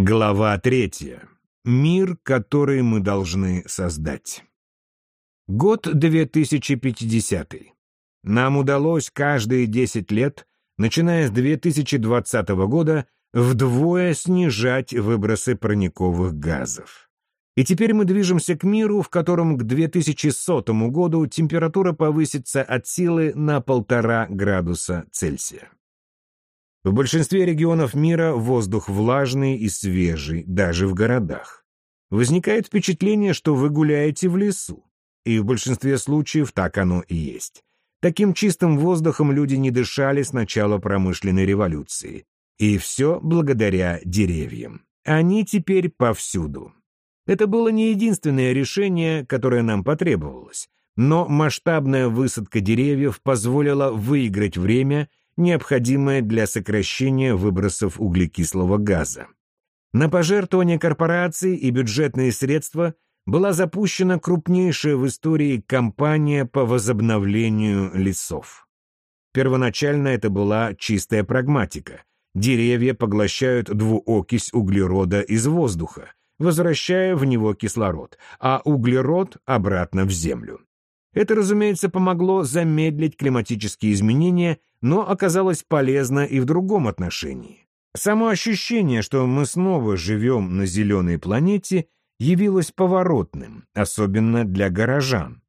Глава третья. Мир, который мы должны создать. Год 2050. Нам удалось каждые 10 лет, начиная с 2020 года, вдвое снижать выбросы парниковых газов. И теперь мы движемся к миру, в котором к 2100 году температура повысится от силы на полтора градуса Цельсия. В большинстве регионов мира воздух влажный и свежий, даже в городах. Возникает впечатление, что вы гуляете в лесу. И в большинстве случаев так оно и есть. Таким чистым воздухом люди не дышали с начала промышленной революции. И все благодаря деревьям. Они теперь повсюду. Это было не единственное решение, которое нам потребовалось. Но масштабная высадка деревьев позволила выиграть время необходимое для сокращения выбросов углекислого газа. На пожертвования корпораций и бюджетные средства была запущена крупнейшая в истории кампания по возобновлению лесов. Первоначально это была чистая прагматика. Деревья поглощают двуокись углерода из воздуха, возвращая в него кислород, а углерод обратно в землю. Это, разумеется, помогло замедлить климатические изменения, но оказалось полезно и в другом отношении. Само ощущение, что мы снова живем на зеленой планете, явилось поворотным, особенно для горожан.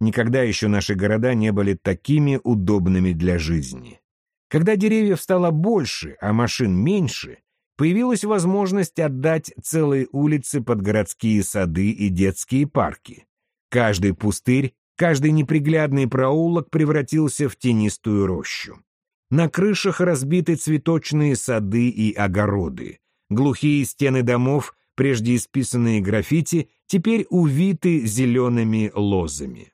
Никогда еще наши города не были такими удобными для жизни. Когда деревьев стало больше, а машин меньше, появилась возможность отдать целые улицы под городские сады и детские парки. Каждый пустырь Каждый неприглядный проулок превратился в тенистую рощу. На крышах разбиты цветочные сады и огороды. Глухие стены домов, прежде исписанные граффити, теперь увиты зелеными лозами.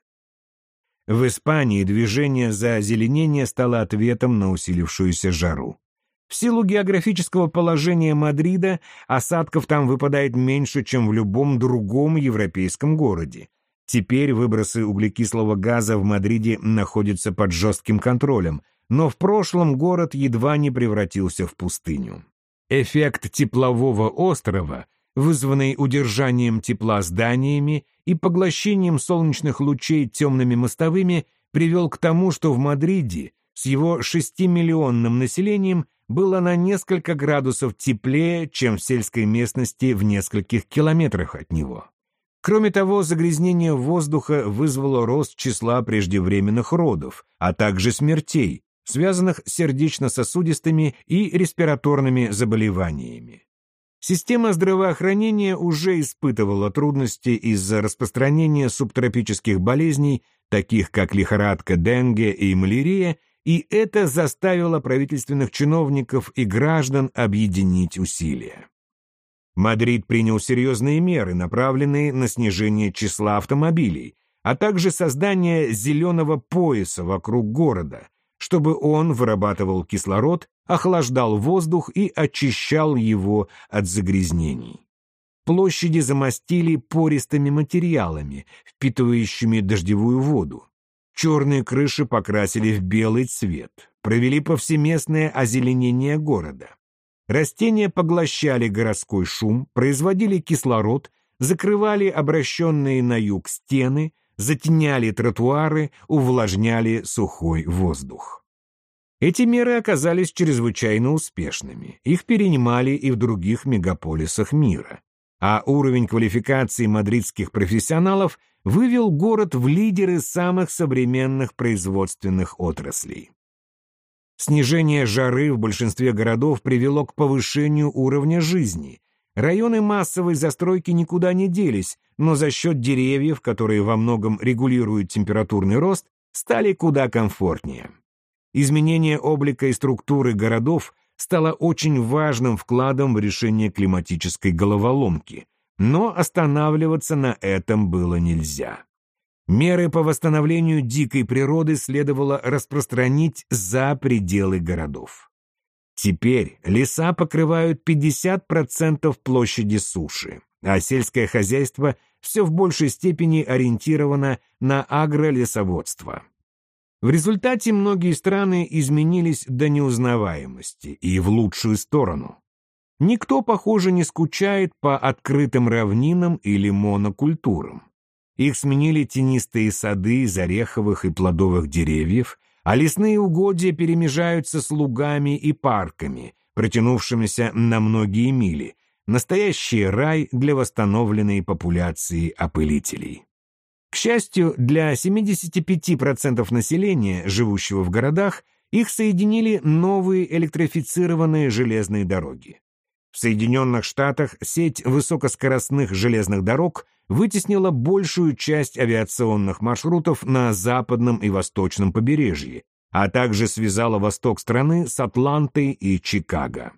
В Испании движение за озеленение стало ответом на усилившуюся жару. В силу географического положения Мадрида осадков там выпадает меньше, чем в любом другом европейском городе. Теперь выбросы углекислого газа в Мадриде находятся под жестким контролем, но в прошлом город едва не превратился в пустыню. Эффект теплового острова, вызванный удержанием тепла зданиями и поглощением солнечных лучей темными мостовыми, привел к тому, что в Мадриде с его 6-миллионным населением было на несколько градусов теплее, чем в сельской местности в нескольких километрах от него. Кроме того, загрязнение воздуха вызвало рост числа преждевременных родов, а также смертей, связанных с сердечно-сосудистыми и респираторными заболеваниями. Система здравоохранения уже испытывала трудности из-за распространения субтропических болезней, таких как лихорадка денге и малярия, и это заставило правительственных чиновников и граждан объединить усилия. Мадрид принял серьезные меры, направленные на снижение числа автомобилей, а также создание зеленого пояса вокруг города, чтобы он вырабатывал кислород, охлаждал воздух и очищал его от загрязнений. Площади замостили пористыми материалами, впитывающими дождевую воду. Черные крыши покрасили в белый цвет, провели повсеместное озеленение города. Растения поглощали городской шум, производили кислород, закрывали обращенные на юг стены, затеняли тротуары, увлажняли сухой воздух. Эти меры оказались чрезвычайно успешными. Их перенимали и в других мегаполисах мира. А уровень квалификации мадридских профессионалов вывел город в лидеры самых современных производственных отраслей. Снижение жары в большинстве городов привело к повышению уровня жизни. Районы массовой застройки никуда не делись, но за счет деревьев, которые во многом регулируют температурный рост, стали куда комфортнее. Изменение облика и структуры городов стало очень важным вкладом в решение климатической головоломки, но останавливаться на этом было нельзя. Меры по восстановлению дикой природы следовало распространить за пределы городов. Теперь леса покрывают 50% площади суши, а сельское хозяйство все в большей степени ориентировано на агролесоводство. В результате многие страны изменились до неузнаваемости и в лучшую сторону. Никто, похоже, не скучает по открытым равнинам или монокультурам. Их сменили тенистые сады из ореховых и плодовых деревьев, а лесные угодья перемежаются с лугами и парками, протянувшимися на многие мили, настоящий рай для восстановленной популяции опылителей. К счастью, для 75% населения, живущего в городах, их соединили новые электрифицированные железные дороги. В Соединенных Штатах сеть высокоскоростных железных дорог вытеснила большую часть авиационных маршрутов на западном и восточном побережье, а также связала восток страны с Атлантой и Чикаго.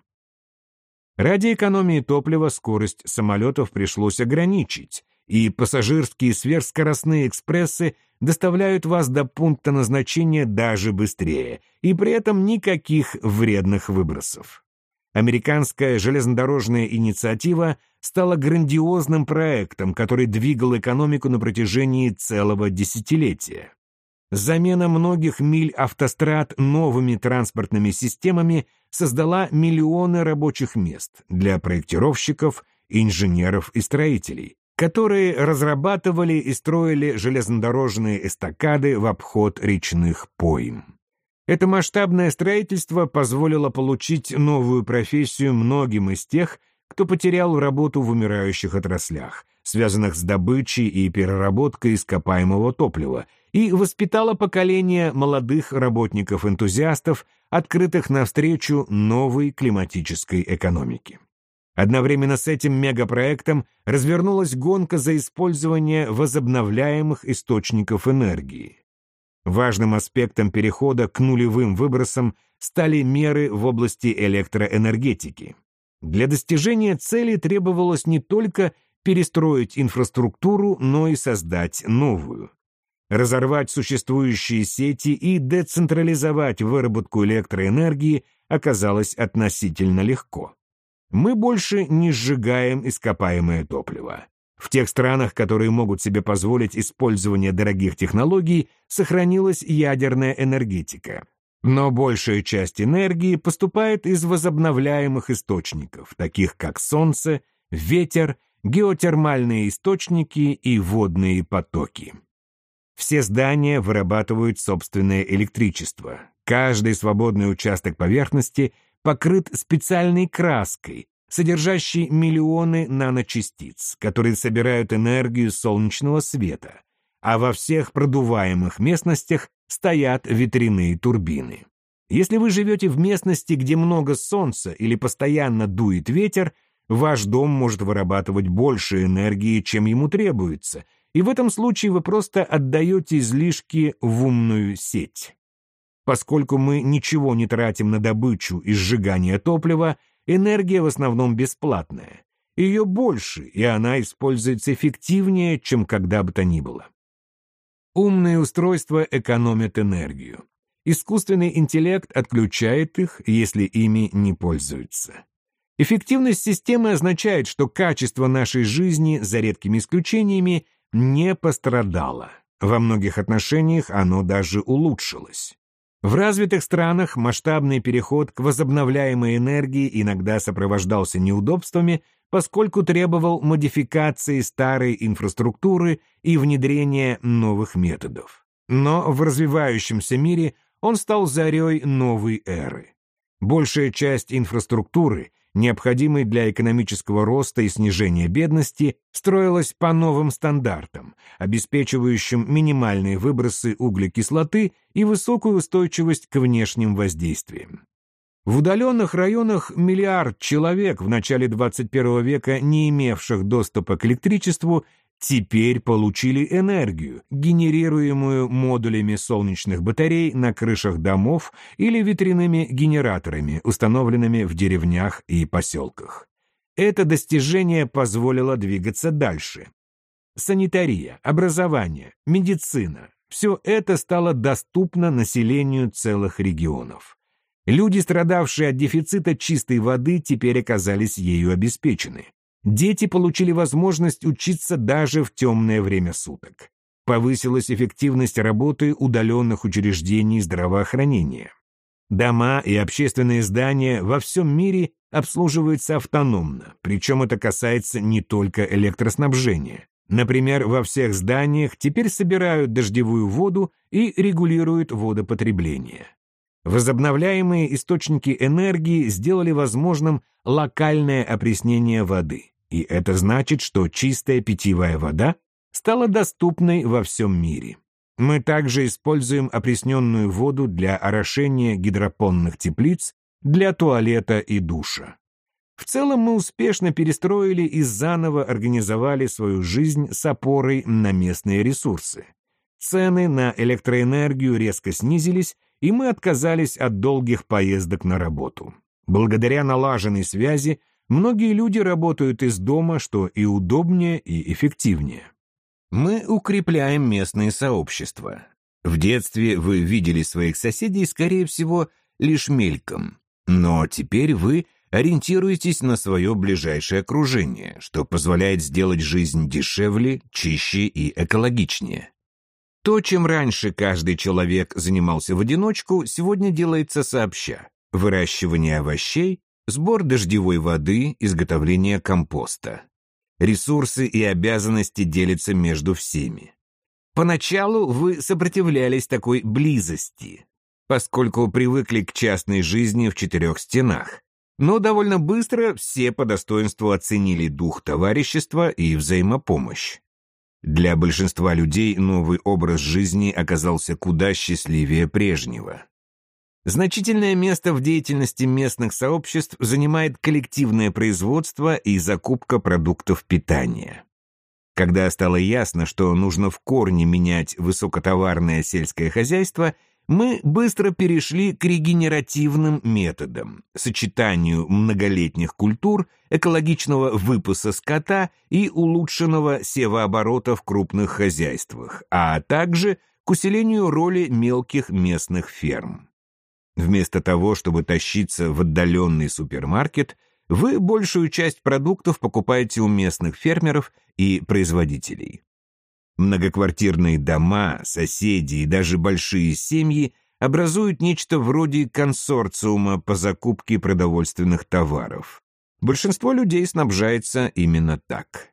Ради экономии топлива скорость самолетов пришлось ограничить, и пассажирские сверхскоростные экспрессы доставляют вас до пункта назначения даже быстрее, и при этом никаких вредных выбросов. Американская железнодорожная инициатива стала грандиозным проектом, который двигал экономику на протяжении целого десятилетия. Замена многих миль автострад новыми транспортными системами создала миллионы рабочих мест для проектировщиков, инженеров и строителей, которые разрабатывали и строили железнодорожные эстакады в обход речных пойм. Это масштабное строительство позволило получить новую профессию многим из тех, кто потерял работу в умирающих отраслях, связанных с добычей и переработкой ископаемого топлива, и воспитало поколение молодых работников-энтузиастов, открытых навстречу новой климатической экономике. Одновременно с этим мегапроектом развернулась гонка за использование возобновляемых источников энергии. Важным аспектом перехода к нулевым выбросам стали меры в области электроэнергетики. Для достижения цели требовалось не только перестроить инфраструктуру, но и создать новую. Разорвать существующие сети и децентрализовать выработку электроэнергии оказалось относительно легко. Мы больше не сжигаем ископаемое топливо. В тех странах, которые могут себе позволить использование дорогих технологий, сохранилась ядерная энергетика. Но большая часть энергии поступает из возобновляемых источников, таких как солнце, ветер, геотермальные источники и водные потоки. Все здания вырабатывают собственное электричество. Каждый свободный участок поверхности покрыт специальной краской, содержащий миллионы наночастиц, которые собирают энергию солнечного света, а во всех продуваемых местностях стоят ветряные турбины. Если вы живете в местности, где много солнца или постоянно дует ветер, ваш дом может вырабатывать больше энергии, чем ему требуется, и в этом случае вы просто отдаете излишки в умную сеть. Поскольку мы ничего не тратим на добычу и сжигание топлива, Энергия в основном бесплатная. Ее больше, и она используется эффективнее, чем когда бы то ни было. Умные устройства экономят энергию. Искусственный интеллект отключает их, если ими не пользуются. Эффективность системы означает, что качество нашей жизни, за редкими исключениями, не пострадало. Во многих отношениях оно даже улучшилось. В развитых странах масштабный переход к возобновляемой энергии иногда сопровождался неудобствами, поскольку требовал модификации старой инфраструктуры и внедрения новых методов. Но в развивающемся мире он стал зарей новой эры. Большая часть инфраструктуры — необходимый для экономического роста и снижения бедности, строилась по новым стандартам, обеспечивающим минимальные выбросы углекислоты и высокую устойчивость к внешним воздействиям. В удаленных районах миллиард человек в начале 21 века, не имевших доступа к электричеству, теперь получили энергию, генерируемую модулями солнечных батарей на крышах домов или ветряными генераторами, установленными в деревнях и поселках. Это достижение позволило двигаться дальше. Санитария, образование, медицина – все это стало доступно населению целых регионов. Люди, страдавшие от дефицита чистой воды, теперь оказались ею обеспечены. Дети получили возможность учиться даже в темное время суток. Повысилась эффективность работы удаленных учреждений здравоохранения. Дома и общественные здания во всем мире обслуживаются автономно, причем это касается не только электроснабжения. Например, во всех зданиях теперь собирают дождевую воду и регулируют водопотребление. Возобновляемые источники энергии сделали возможным локальное опреснение воды, и это значит, что чистая питьевая вода стала доступной во всем мире. Мы также используем опресненную воду для орошения гидропонных теплиц, для туалета и душа. В целом мы успешно перестроили и заново организовали свою жизнь с опорой на местные ресурсы. Цены на электроэнергию резко снизились, и мы отказались от долгих поездок на работу. Благодаря налаженной связи многие люди работают из дома, что и удобнее, и эффективнее. Мы укрепляем местные сообщества. В детстве вы видели своих соседей, скорее всего, лишь мельком. Но теперь вы ориентируетесь на свое ближайшее окружение, что позволяет сделать жизнь дешевле, чище и экологичнее. То, чем раньше каждый человек занимался в одиночку, сегодня делается сообща. Выращивание овощей, сбор дождевой воды, изготовление компоста. Ресурсы и обязанности делятся между всеми. Поначалу вы сопротивлялись такой близости, поскольку привыкли к частной жизни в четырех стенах. Но довольно быстро все по достоинству оценили дух товарищества и взаимопомощь. Для большинства людей новый образ жизни оказался куда счастливее прежнего. Значительное место в деятельности местных сообществ занимает коллективное производство и закупка продуктов питания. Когда стало ясно, что нужно в корне менять высокотоварное сельское хозяйство, мы быстро перешли к регенеративным методам, сочетанию многолетних культур, экологичного выпаса скота и улучшенного севооборота в крупных хозяйствах, а также к усилению роли мелких местных ферм. Вместо того, чтобы тащиться в отдаленный супермаркет, вы большую часть продуктов покупаете у местных фермеров и производителей. Многоквартирные дома, соседи и даже большие семьи образуют нечто вроде консорциума по закупке продовольственных товаров. Большинство людей снабжается именно так.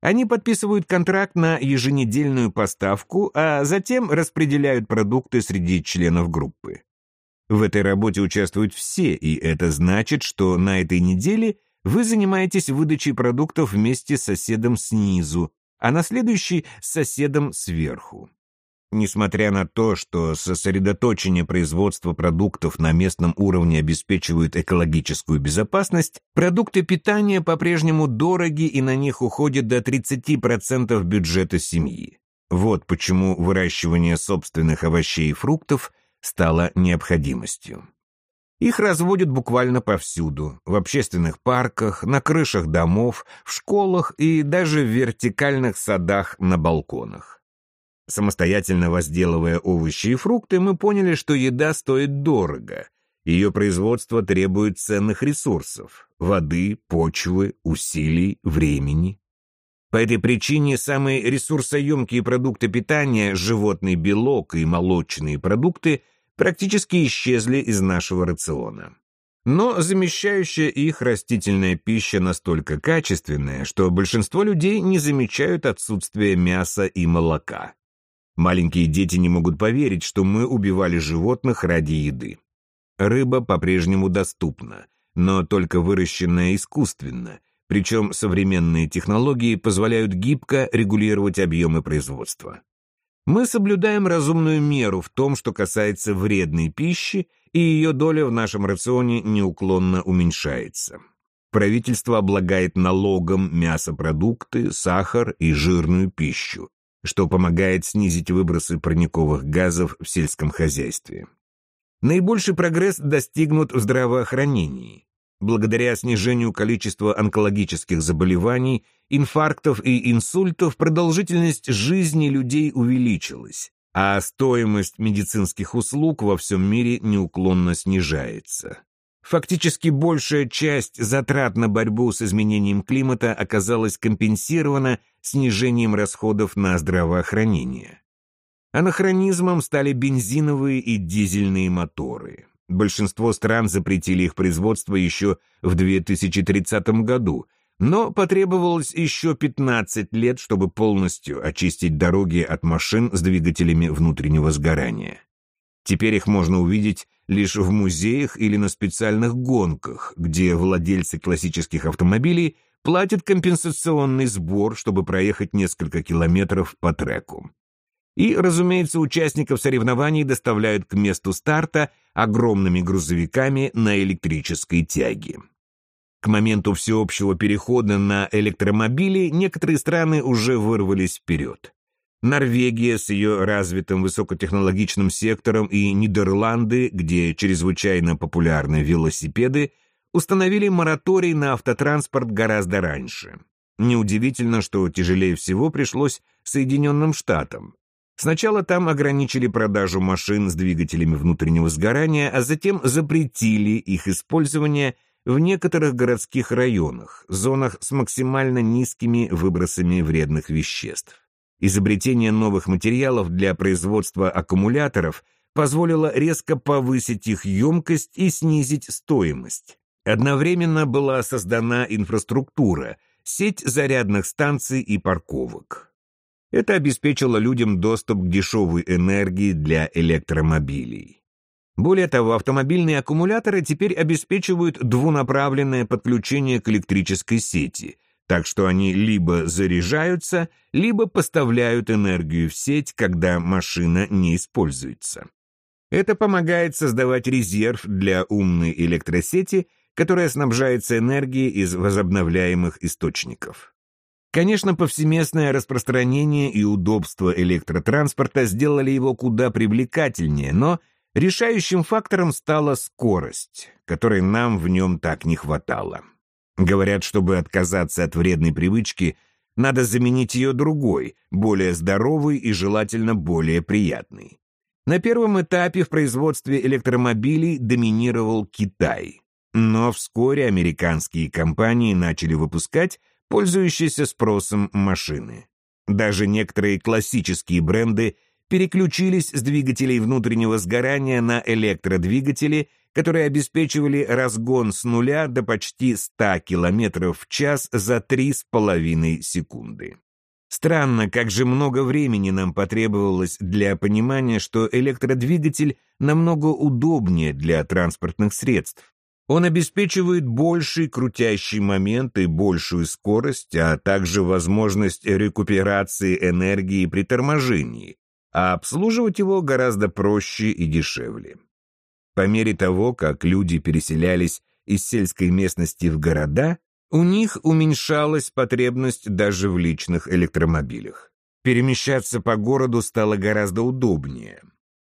Они подписывают контракт на еженедельную поставку, а затем распределяют продукты среди членов группы. В этой работе участвуют все, и это значит, что на этой неделе вы занимаетесь выдачей продуктов вместе с соседом снизу, а на следующий — с соседом сверху. Несмотря на то, что сосредоточение производства продуктов на местном уровне обеспечивает экологическую безопасность, продукты питания по-прежнему дороги и на них уходит до 30% бюджета семьи. Вот почему выращивание собственных овощей и фруктов стало необходимостью. Их разводят буквально повсюду, в общественных парках, на крышах домов, в школах и даже в вертикальных садах на балконах. Самостоятельно возделывая овощи и фрукты, мы поняли, что еда стоит дорого. Ее производство требует ценных ресурсов – воды, почвы, усилий, времени. По этой причине самые ресурсоемкие продукты питания, животный белок и молочные продукты практически исчезли из нашего рациона. Но замещающая их растительная пища настолько качественная, что большинство людей не замечают отсутствие мяса и молока. Маленькие дети не могут поверить, что мы убивали животных ради еды. Рыба по-прежнему доступна, но только выращенная искусственно, причем современные технологии позволяют гибко регулировать объемы производства. Мы соблюдаем разумную меру в том, что касается вредной пищи, и ее доля в нашем рационе неуклонно уменьшается. Правительство облагает налогом мясопродукты, сахар и жирную пищу, что помогает снизить выбросы парниковых газов в сельском хозяйстве. Наибольший прогресс достигнут в здравоохранении. Благодаря снижению количества онкологических заболеваний, инфарктов и инсультов продолжительность жизни людей увеличилась, а стоимость медицинских услуг во всем мире неуклонно снижается. Фактически большая часть затрат на борьбу с изменением климата оказалась компенсирована снижением расходов на здравоохранение. Анахронизмом стали бензиновые и дизельные моторы. Большинство стран запретили их производство еще в 2030 году, но потребовалось еще 15 лет, чтобы полностью очистить дороги от машин с двигателями внутреннего сгорания. Теперь их можно увидеть лишь в музеях или на специальных гонках, где владельцы классических автомобилей платят компенсационный сбор, чтобы проехать несколько километров по треку. И, разумеется, участников соревнований доставляют к месту старта огромными грузовиками на электрической тяге. К моменту всеобщего перехода на электромобили некоторые страны уже вырвались вперед. Норвегия с ее развитым высокотехнологичным сектором и Нидерланды, где чрезвычайно популярны велосипеды, установили мораторий на автотранспорт гораздо раньше. Неудивительно, что тяжелее всего пришлось Соединенным Штатам. Сначала там ограничили продажу машин с двигателями внутреннего сгорания, а затем запретили их использование в некоторых городских районах, зонах с максимально низкими выбросами вредных веществ. Изобретение новых материалов для производства аккумуляторов позволило резко повысить их емкость и снизить стоимость. Одновременно была создана инфраструктура, сеть зарядных станций и парковок. Это обеспечило людям доступ к дешевой энергии для электромобилей. Более того, автомобильные аккумуляторы теперь обеспечивают двунаправленное подключение к электрической сети, так что они либо заряжаются, либо поставляют энергию в сеть, когда машина не используется. Это помогает создавать резерв для умной электросети, которая снабжается энергией из возобновляемых источников. Конечно, повсеместное распространение и удобство электротранспорта сделали его куда привлекательнее, но решающим фактором стала скорость, которой нам в нем так не хватало. Говорят, чтобы отказаться от вредной привычки, надо заменить ее другой, более здоровой и желательно более приятной. На первом этапе в производстве электромобилей доминировал Китай. Но вскоре американские компании начали выпускать пользующиеся спросом машины. Даже некоторые классические бренды переключились с двигателей внутреннего сгорания на электродвигатели которые обеспечивали разгон с нуля до почти 100 км в час за 3,5 секунды. Странно, как же много времени нам потребовалось для понимания, что электродвигатель намного удобнее для транспортных средств. Он обеспечивает больший крутящий момент и большую скорость, а также возможность рекуперации энергии при торможении, а обслуживать его гораздо проще и дешевле. По мере того, как люди переселялись из сельской местности в города, у них уменьшалась потребность даже в личных электромобилях. Перемещаться по городу стало гораздо удобнее.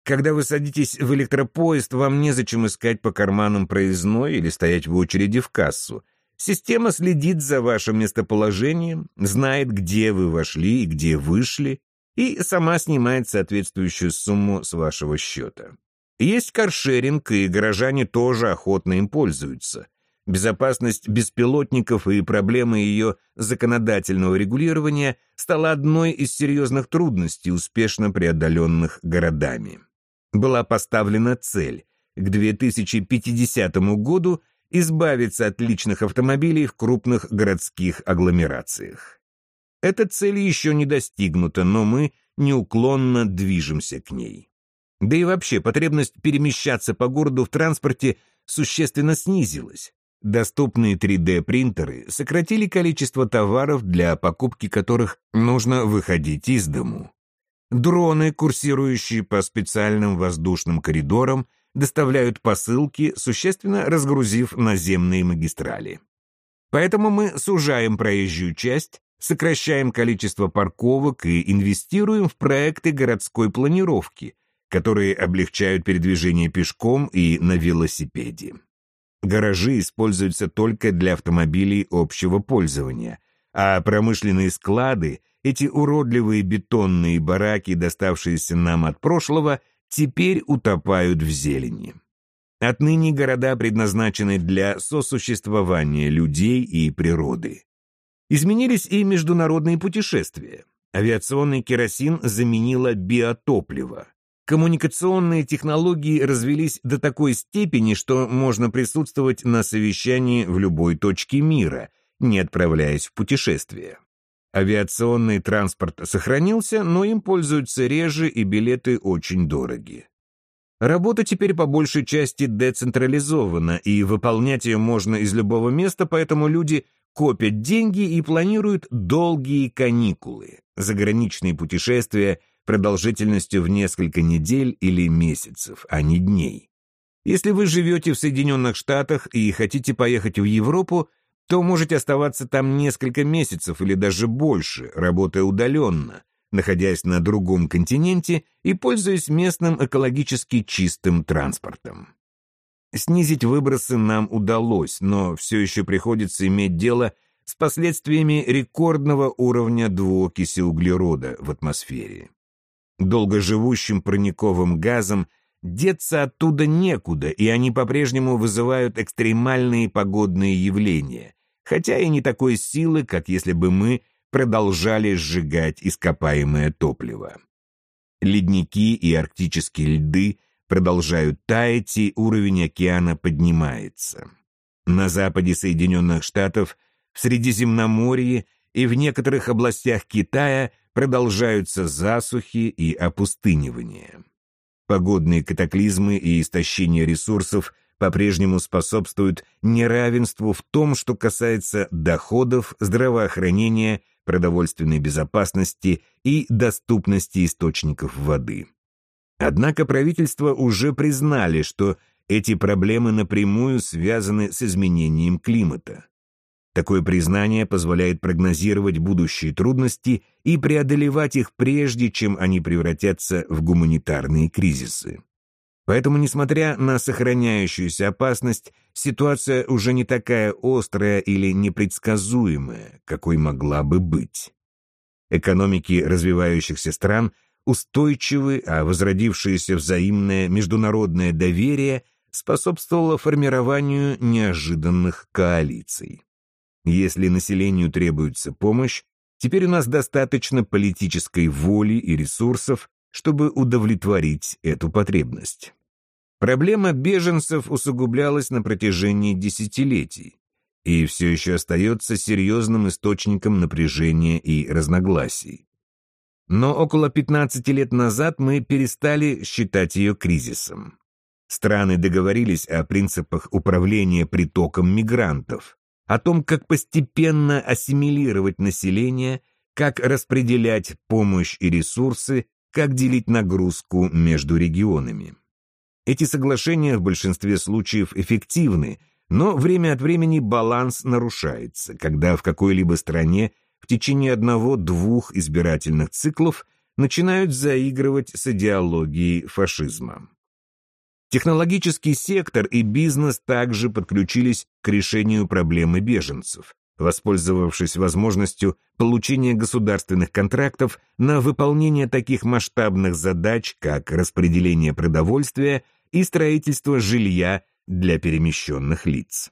Когда вы садитесь в электропоезд, вам незачем искать по карманам проездной или стоять в очереди в кассу. Система следит за вашим местоположением, знает, где вы вошли и где вышли, и сама снимает соответствующую сумму с вашего счета. Есть каршеринг, и горожане тоже охотно им пользуются. Безопасность беспилотников и проблемы ее законодательного регулирования стала одной из серьезных трудностей, успешно преодоленных городами. Была поставлена цель к 2050 году избавиться от личных автомобилей в крупных городских агломерациях. Эта цель еще не достигнута, но мы неуклонно движемся к ней. Да и вообще, потребность перемещаться по городу в транспорте существенно снизилась. Доступные 3D-принтеры сократили количество товаров, для покупки которых нужно выходить из дому. Дроны, курсирующие по специальным воздушным коридорам, доставляют посылки, существенно разгрузив наземные магистрали. Поэтому мы сужаем проезжую часть, сокращаем количество парковок и инвестируем в проекты городской планировки – которые облегчают передвижение пешком и на велосипеде. Гаражи используются только для автомобилей общего пользования, а промышленные склады, эти уродливые бетонные бараки, доставшиеся нам от прошлого, теперь утопают в зелени. Отныне города предназначены для сосуществования людей и природы. Изменились и международные путешествия. Авиационный керосин заменило биотопливо. коммуникационные технологии развелись до такой степени, что можно присутствовать на совещании в любой точке мира, не отправляясь в путешествие. Авиационный транспорт сохранился, но им пользуются реже и билеты очень дороги. Работа теперь по большей части децентрализована, и выполнять ее можно из любого места, поэтому люди копят деньги и планируют долгие каникулы, заграничные путешествия продолжительностью в несколько недель или месяцев, а не дней. Если вы живете в Соединенных Штатах и хотите поехать в Европу, то можете оставаться там несколько месяцев или даже больше, работая удаленно, находясь на другом континенте и пользуясь местным экологически чистым транспортом. Снизить выбросы нам удалось, но все еще приходится иметь дело с последствиями рекордного уровня двуокиси углерода в атмосфере. Долгоживущим парниковым газом деться оттуда некуда, и они по-прежнему вызывают экстремальные погодные явления, хотя и не такой силы, как если бы мы продолжали сжигать ископаемое топливо. Ледники и арктические льды продолжают таять, и уровень океана поднимается. На западе Соединенных Штатов, в Средиземноморье и в некоторых областях Китая продолжаются засухи и опустынивания. Погодные катаклизмы и истощение ресурсов – по-прежнему способствуют неравенству в том, что касается доходов, здравоохранения, продовольственной безопасности и доступности источников воды. Однако правительства уже признали, что эти проблемы напрямую связаны с изменением климата. Такое признание позволяет прогнозировать будущие трудности и преодолевать их прежде, чем они превратятся в гуманитарные кризисы. Поэтому, несмотря на сохраняющуюся опасность, ситуация уже не такая острая или непредсказуемая, какой могла бы быть. Экономики развивающихся стран устойчивы, а возродившееся взаимное международное доверие способствовало формированию неожиданных коалиций. Если населению требуется помощь, теперь у нас достаточно политической воли и ресурсов, чтобы удовлетворить эту потребность. Проблема беженцев усугублялась на протяжении десятилетий и все еще остается серьезным источником напряжения и разногласий. Но около 15 лет назад мы перестали считать ее кризисом. Страны договорились о принципах управления притоком мигрантов, о том, как постепенно ассимилировать население, как распределять помощь и ресурсы, как делить нагрузку между регионами. Эти соглашения в большинстве случаев эффективны, но время от времени баланс нарушается, когда в какой-либо стране в течение одного-двух избирательных циклов начинают заигрывать с идеологией фашизма. Технологический сектор и бизнес также подключились к решению проблемы беженцев, воспользовавшись возможностью получения государственных контрактов на выполнение таких масштабных задач, как распределение продовольствия и строительство жилья для перемещенных лиц.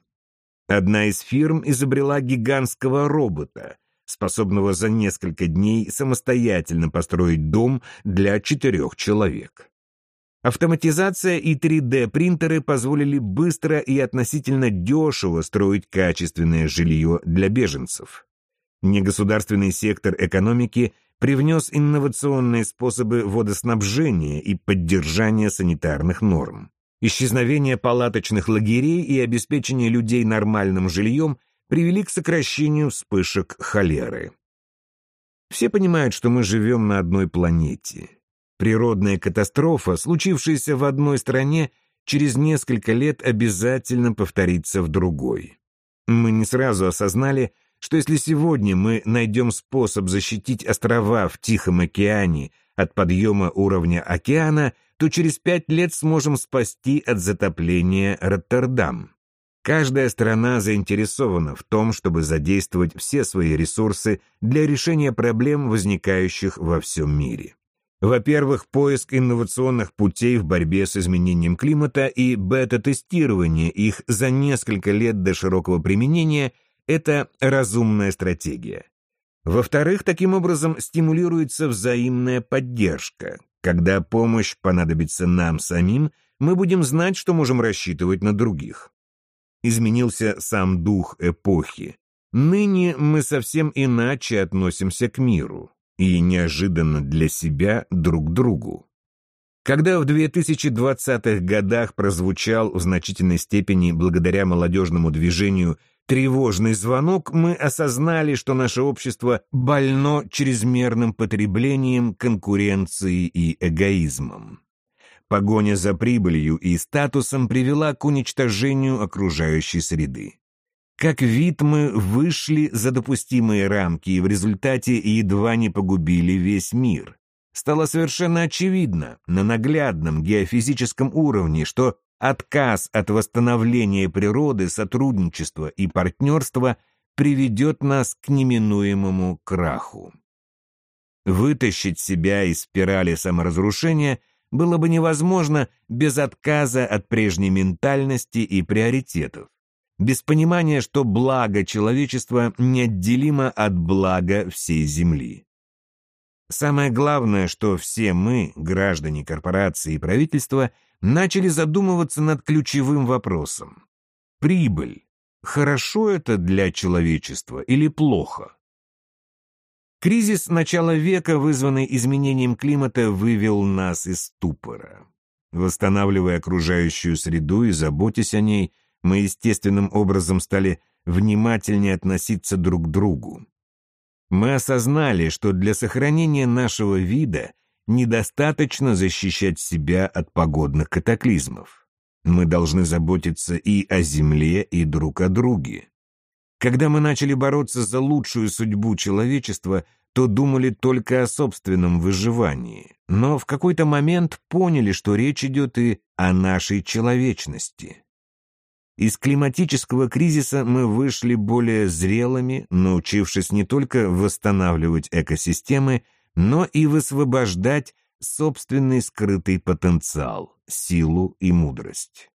Одна из фирм изобрела гигантского робота, способного за несколько дней самостоятельно построить дом для четырех человек. Автоматизация и 3D-принтеры позволили быстро и относительно дешево строить качественное жилье для беженцев. Негосударственный сектор экономики привнес инновационные способы водоснабжения и поддержания санитарных норм. Исчезновение палаточных лагерей и обеспечение людей нормальным жильем привели к сокращению вспышек холеры. Все понимают, что мы живем на одной планете. Природная катастрофа, случившаяся в одной стране, через несколько лет обязательно повторится в другой. Мы не сразу осознали, что если сегодня мы найдем способ защитить острова в Тихом океане от подъема уровня океана, то через пять лет сможем спасти от затопления Роттердам. Каждая страна заинтересована в том, чтобы задействовать все свои ресурсы для решения проблем, возникающих во всем мире. Во-первых, поиск инновационных путей в борьбе с изменением климата и бета-тестирование их за несколько лет до широкого применения – это разумная стратегия. Во-вторых, таким образом стимулируется взаимная поддержка. Когда помощь понадобится нам самим, мы будем знать, что можем рассчитывать на других. Изменился сам дух эпохи. Ныне мы совсем иначе относимся к миру и неожиданно для себя друг другу. Когда в 2020-х годах прозвучал в значительной степени благодаря молодежному движению тревожный звонок, мы осознали, что наше общество больно чрезмерным потреблением, конкуренцией и эгоизмом. Погоня за прибылью и статусом привела к уничтожению окружающей среды. Как вид мы вышли за допустимые рамки и в результате едва не погубили весь мир стало совершенно очевидно на наглядном геофизическом уровне, что отказ от восстановления природы, сотрудничества и партнерства приведет нас к неминуемому краху. Вытащить себя из спирали саморазрушения было бы невозможно без отказа от прежней ментальности и приоритетов, без понимания, что благо человечества неотделимо от блага всей Земли. Самое главное, что все мы, граждане корпорации и правительства, начали задумываться над ключевым вопросом. Прибыль. Хорошо это для человечества или плохо? Кризис начала века, вызванный изменением климата, вывел нас из ступора. Восстанавливая окружающую среду и заботясь о ней, мы естественным образом стали внимательнее относиться друг к другу. Мы осознали, что для сохранения нашего вида недостаточно защищать себя от погодных катаклизмов. Мы должны заботиться и о Земле, и друг о друге. Когда мы начали бороться за лучшую судьбу человечества, то думали только о собственном выживании, но в какой-то момент поняли, что речь идет и о нашей человечности. Из климатического кризиса мы вышли более зрелыми, научившись не только восстанавливать экосистемы, но и высвобождать собственный скрытый потенциал, силу и мудрость.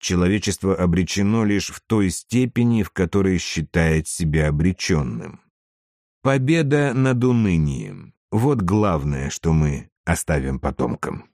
Человечество обречено лишь в той степени, в которой считает себя обреченным. Победа над унынием – вот главное, что мы оставим потомкам.